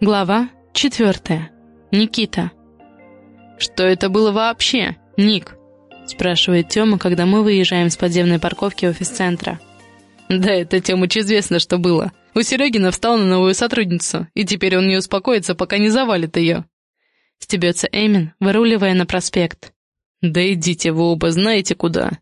Глава четвертая. Никита. «Что это было вообще, Ник?» — спрашивает Тёма, когда мы выезжаем с подземной парковки офис-центра. «Да это Тёмыч известно, что было. У Серегина встал на новую сотрудницу, и теперь он не успокоится, пока не завалит её». Стебется Эмин, выруливая на проспект. «Да идите вы оба знаете куда».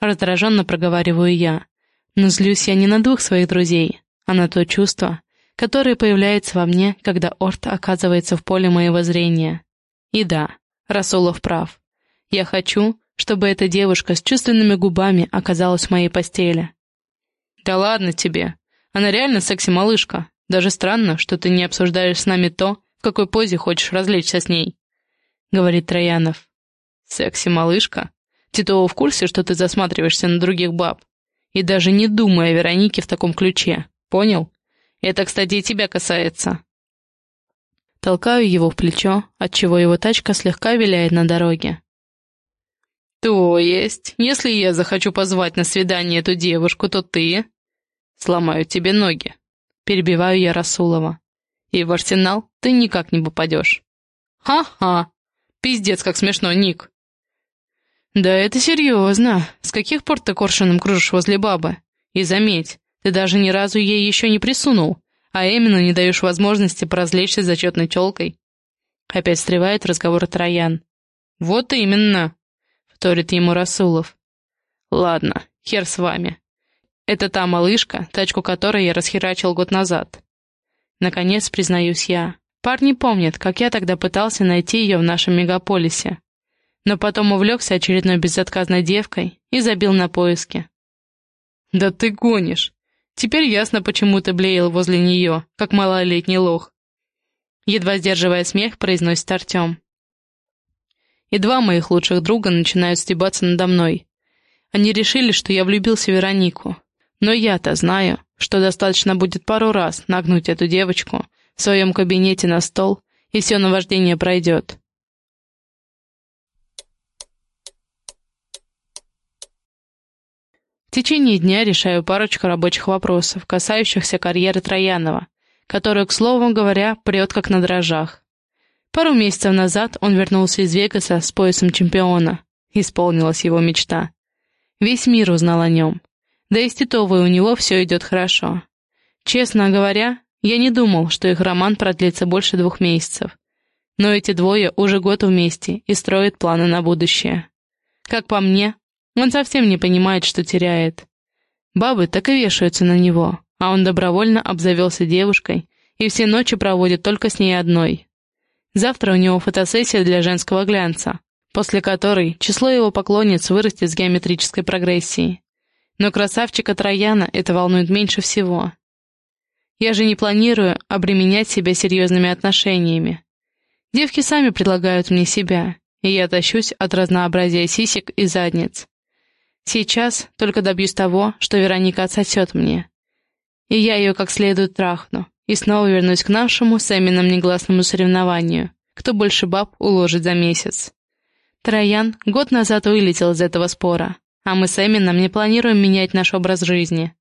Раздраженно проговариваю я. Но злюсь я не на двух своих друзей, а на то чувство, которое появляется во мне, когда Орт оказывается в поле моего зрения. И да, Расулов прав. Я хочу, чтобы эта девушка с чувственными губами оказалась в моей постели. Да ладно тебе. Она реально секси-малышка. Даже странно, что ты не обсуждаешь с нами то, в какой позе хочешь развлечься с ней. Говорит Троянов. Секси-малышка? Титова в курсе, что ты засматриваешься на других баб? И даже не думай о Веронике в таком ключе. Понял? Это, кстати, и тебя касается». Толкаю его в плечо, отчего его тачка слегка виляет на дороге. «То есть, если я захочу позвать на свидание эту девушку, то ты...» «Сломаю тебе ноги», — перебиваю я Расулова. «И в арсенал ты никак не попадешь». «Ха-ха! Пиздец, как смешно, Ник!» «Да это серьезно. С каких пор ты коршуном кружишь возле бабы? И заметь, ты даже ни разу ей еще не присунул, а именно не даешь возможности поразвлечься с зачетной телкой. Опять встревает разговор Троян. «Вот именно», — вторит ему Расулов. «Ладно, хер с вами. Это та малышка, тачку которой я расхерачил год назад. Наконец, признаюсь я. Парни помнят, как я тогда пытался найти ее в нашем мегаполисе. Но потом увлекся очередной безотказной девкой и забил на поиски. «Да ты гонишь!» Теперь ясно, почему ты блеял возле нее, как малолетний лох. Едва сдерживая смех, произносит Артем. И два моих лучших друга начинают стебаться надо мной. Они решили, что я влюбился в Веронику. Но я-то знаю, что достаточно будет пару раз нагнуть эту девочку в своем кабинете на стол, и все наваждение пройдет. Течение дня решаю парочку рабочих вопросов, касающихся карьеры Троянова, которую, к слову говоря, прет как на дрожжах. Пару месяцев назад он вернулся из Вегаса с поясом чемпиона. Исполнилась его мечта. Весь мир узнал о нем. Да и с Титовой у него все идет хорошо. Честно говоря, я не думал, что их роман продлится больше двух месяцев. Но эти двое уже год вместе и строят планы на будущее. Как по мне, он совсем не понимает, что теряет. Бабы так и вешаются на него, а он добровольно обзавелся девушкой и все ночи проводит только с ней одной. Завтра у него фотосессия для женского глянца, после которой число его поклонниц вырастет с геометрической прогрессией. Но красавчика Трояна это волнует меньше всего. Я же не планирую обременять себя серьезными отношениями. Девки сами предлагают мне себя, и я тащусь от разнообразия сисек и задниц. Сейчас только добьюсь того, что Вероника отсосет мне. И я ее как следует трахну, и снова вернусь к нашему с Эмином негласному соревнованию, кто больше баб уложит за месяц. Троян год назад вылетел из этого спора, а мы с Эмином не планируем менять наш образ жизни.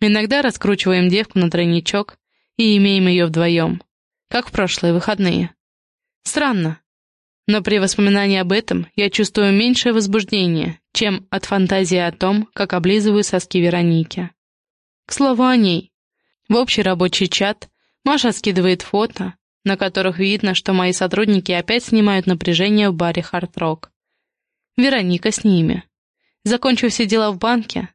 Иногда раскручиваем девку на тройничок и имеем ее вдвоем, как в прошлые выходные. Странно, но при воспоминании об этом я чувствую меньшее возбуждение, чем от фантазии о том, как облизываю соски Вероники. К слову о ней. В общий рабочий чат Маша скидывает фото, на которых видно, что мои сотрудники опять снимают напряжение в баре «Хард Рок». Вероника с ними. Закончу все дела в банке,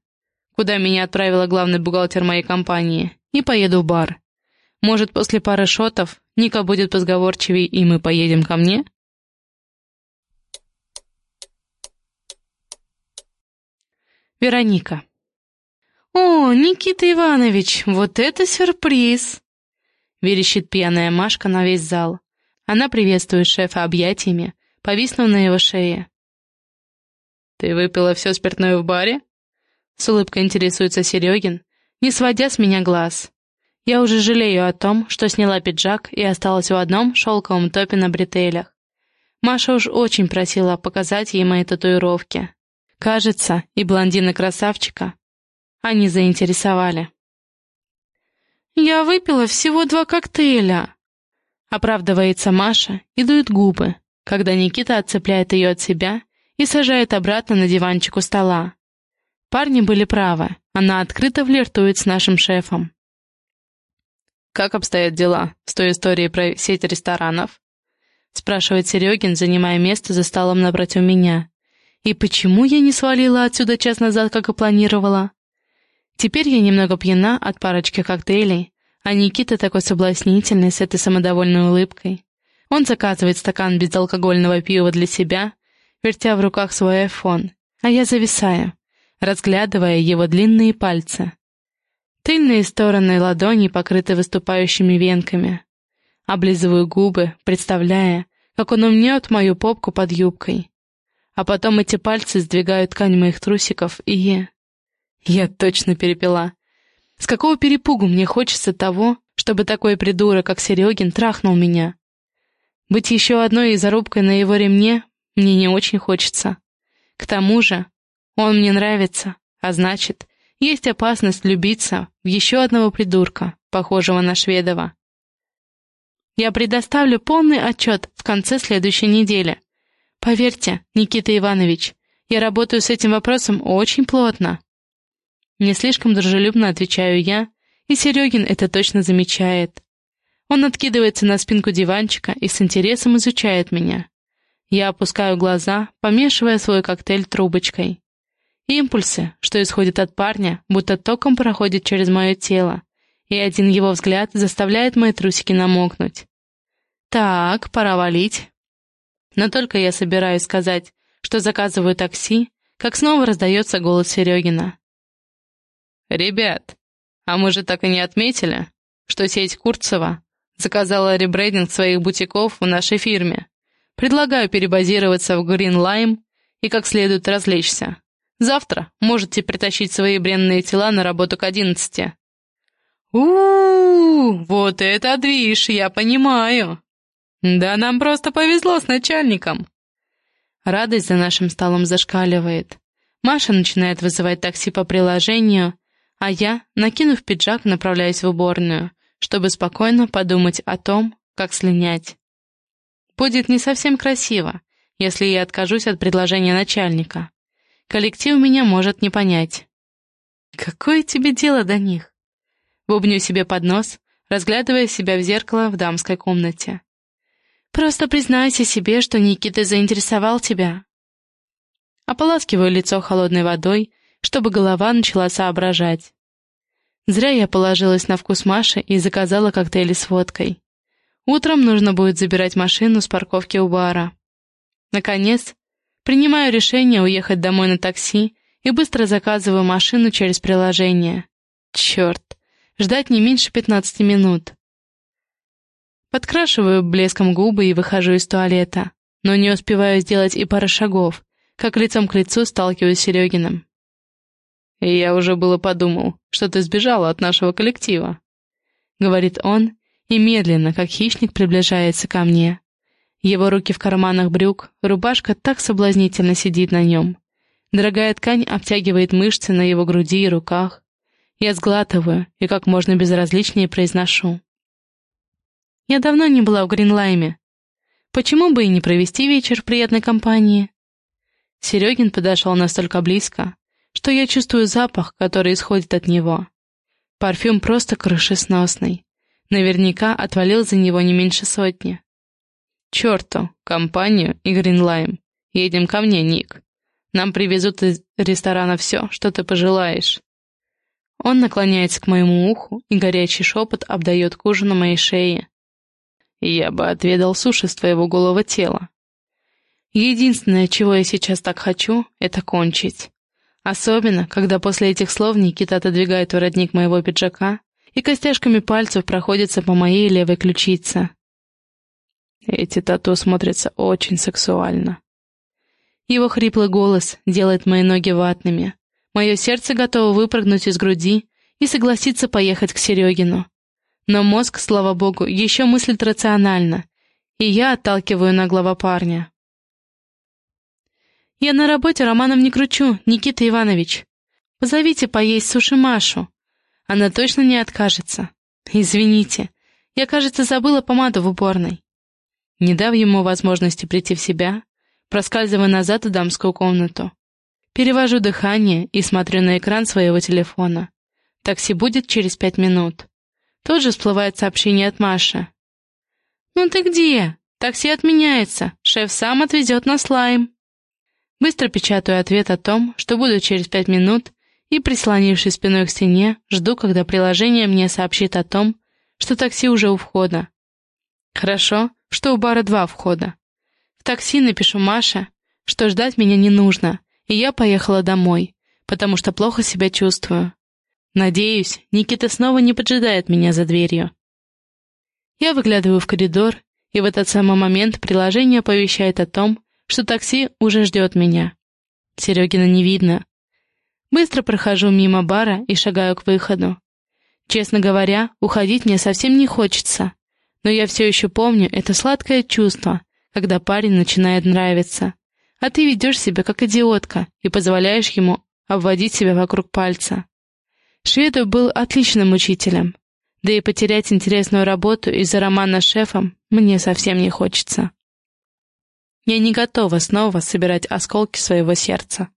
куда меня отправила главный бухгалтер моей компании, и поеду в бар. Может, после пары шотов Ника будет позговорчивей, и мы поедем ко мне? Вероника. «О, Никита Иванович, вот это сюрприз!» Верещит пьяная Машка на весь зал. Она приветствует шефа объятиями, повиснув на его шее. «Ты выпила все спиртное в баре?» С улыбкой интересуется Серегин, не сводя с меня глаз. Я уже жалею о том, что сняла пиджак и осталась в одном шелковом топе на бретелях. Маша уж очень просила показать ей мои татуировки. Кажется, и блондина-красавчика они заинтересовали. «Я выпила всего два коктейля», — оправдывается Маша и дует губы, когда Никита отцепляет ее от себя и сажает обратно на диванчик у стола. Парни были правы, она открыто флиртует с нашим шефом. «Как обстоят дела с той историей про сеть ресторанов?» — спрашивает Серегин, занимая место за столом напротив меня. «И почему я не свалила отсюда час назад, как и планировала?» Теперь я немного пьяна от парочки коктейлей, а Никита такой соблазнительный с этой самодовольной улыбкой. Он заказывает стакан безалкогольного пива для себя, вертя в руках свой айфон, а я зависаю, разглядывая его длинные пальцы. Тыльные стороны ладони покрыты выступающими венками. Облизываю губы, представляя, как он умнет мою попку под юбкой. А потом эти пальцы сдвигают ткань моих трусиков, и... Я точно перепила. С какого перепугу мне хочется того, чтобы такой придурок, как Серегин, трахнул меня? Быть еще одной зарубкой на его ремне мне не очень хочется. К тому же, он мне нравится, а значит, есть опасность влюбиться в еще одного придурка, похожего на Шведова. Я предоставлю полный отчет в конце следующей недели. Поверьте, Никита Иванович, я работаю с этим вопросом очень плотно. Не слишком дружелюбно отвечаю я, и Серегин это точно замечает. Он откидывается на спинку диванчика и с интересом изучает меня. Я опускаю глаза, помешивая свой коктейль трубочкой. Импульсы, что исходят от парня, будто током проходят через мое тело, и один его взгляд заставляет мои трусики намокнуть. Так, пора валить. Но только я собираюсь сказать, что заказываю такси, как снова раздается голос Серегина. «Ребят, а мы же так и не отметили, что сеть Курцева заказала ребрендинг своих бутиков в нашей фирме. Предлагаю перебазироваться в Green Lime и как следует развлечься. Завтра можете притащить свои бренные тела на работу к одиннадцати». У, -у, у вот это движ, я понимаю. Да нам просто повезло с начальником. Радость за нашим столом зашкаливает. Маша начинает вызывать такси по приложению, а я, накинув пиджак, направляюсь в уборную, чтобы спокойно подумать о том, как слинять. Будет не совсем красиво, если я откажусь от предложения начальника. Коллектив меня может не понять. Какое тебе дело до них? Бубню себе под нос, разглядывая себя в зеркало в дамской комнате. Просто признайся себе, что Никита заинтересовал тебя. Ополаскиваю лицо холодной водой чтобы голова начала соображать. Зря я положилась на вкус Маши и заказала коктейли с водкой. Утром нужно будет забирать машину с парковки у бара. Наконец, принимаю решение уехать домой на такси и быстро заказываю машину через приложение. Черт, ждать не меньше 15 минут. Подкрашиваю блеском губы и выхожу из туалета, но не успеваю сделать и пары шагов, как лицом к лицу сталкиваюсь с Серегиным. И я уже было подумал, что ты сбежала от нашего коллектива. Говорит он, и медленно, как хищник, приближается ко мне. Его руки в карманах брюк, рубашка так соблазнительно сидит на нем. Дорогая ткань обтягивает мышцы на его груди и руках. Я сглатываю и как можно безразличнее произношу. Я давно не была в Гринлайме. Почему бы и не провести вечер в приятной компании? Серегин подошел настолько близко, что я чувствую запах, который исходит от него. Парфюм просто крышесносный. Наверняка отвалил за него не меньше сотни. Черту, компанию и Гринлайм. Едем ко мне, Ник. Нам привезут из ресторана все, что ты пожелаешь. Он наклоняется к моему уху, и горячий шепот обдает кожу на моей шее. Я бы отведал суши с твоего голого тела. Единственное, чего я сейчас так хочу, это кончить. Особенно, когда после этих слов Никита отодвигает воротник моего пиджака и костяшками пальцев проходится по моей левой ключице. Эти тату смотрятся очень сексуально. Его хриплый голос делает мои ноги ватными. Мое сердце готово выпрыгнуть из груди и согласиться поехать к Серегину. Но мозг, слава богу, еще мыслит рационально, и я отталкиваю наглого парня. Я на работе романом не кручу, Никита Иванович. Позовите поесть суши Машу. Она точно не откажется. «Извините, я, кажется, забыла помаду в уборной». Не дав ему возможности прийти в себя, проскальзываю назад в дамскую комнату. Перевожу дыхание и смотрю на экран своего телефона. Такси будет через пять минут. Тут же всплывает сообщение от Маши. «Ну ты где? Такси отменяется. Шеф сам отвезет на слайм». Быстро печатаю ответ о том, что буду через пять минут, и, прислонившись спиной к стене, жду, когда приложение мне сообщит о том, что такси уже у входа. Хорошо, что у бара два входа. В такси напишу Маше, что ждать меня не нужно, и я поехала домой, потому что плохо себя чувствую. Надеюсь, Никита снова не поджидает меня за дверью. Я выглядываю в коридор, и в этот самый момент приложение оповещает о том, что такси уже ждет меня. Серегина не видно. Быстро прохожу мимо бара и шагаю к выходу. Честно говоря, уходить мне совсем не хочется, но я все еще помню это сладкое чувство, когда парень начинает нравиться, а ты ведешь себя как идиотка и позволяешь ему обводить себя вокруг пальца. Шведов был отличным учителем, да и потерять интересную работу из-за романа с шефом мне совсем не хочется. Я не готова снова собирать осколки своего сердца.